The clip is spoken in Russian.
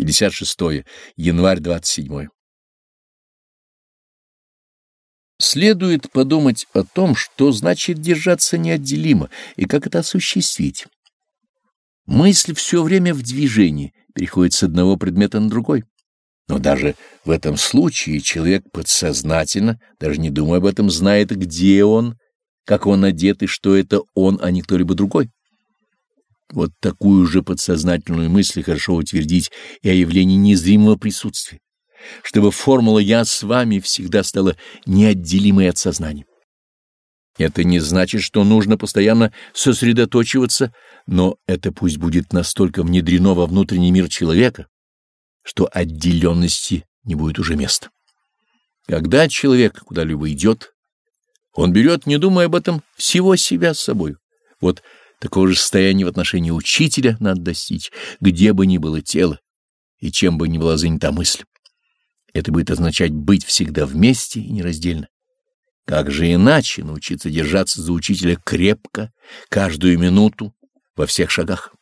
56. Январь 27. Следует подумать о том, что значит держаться неотделимо и как это осуществить. Мысль все время в движении, переходит с одного предмета на другой. Но даже в этом случае человек подсознательно, даже не думая об этом, знает, где он, как он одет и что это он, а не кто-либо другой. Вот такую же подсознательную мысль хорошо утвердить и о явлении незримого присутствия, чтобы формула «я с вами» всегда стала неотделимой от сознания. Это не значит, что нужно постоянно сосредоточиваться, но это пусть будет настолько внедрено во внутренний мир человека, что отделенности не будет уже места. Когда человек куда-либо идет, он берет, не думая об этом, всего себя с собой. Вот такого же состояния в отношении учителя надо достичь, где бы ни было тело и чем бы ни была занята мысль. Это будет означать быть всегда вместе и нераздельно. Как же иначе научиться держаться за учителя крепко, каждую минуту, во всех шагах?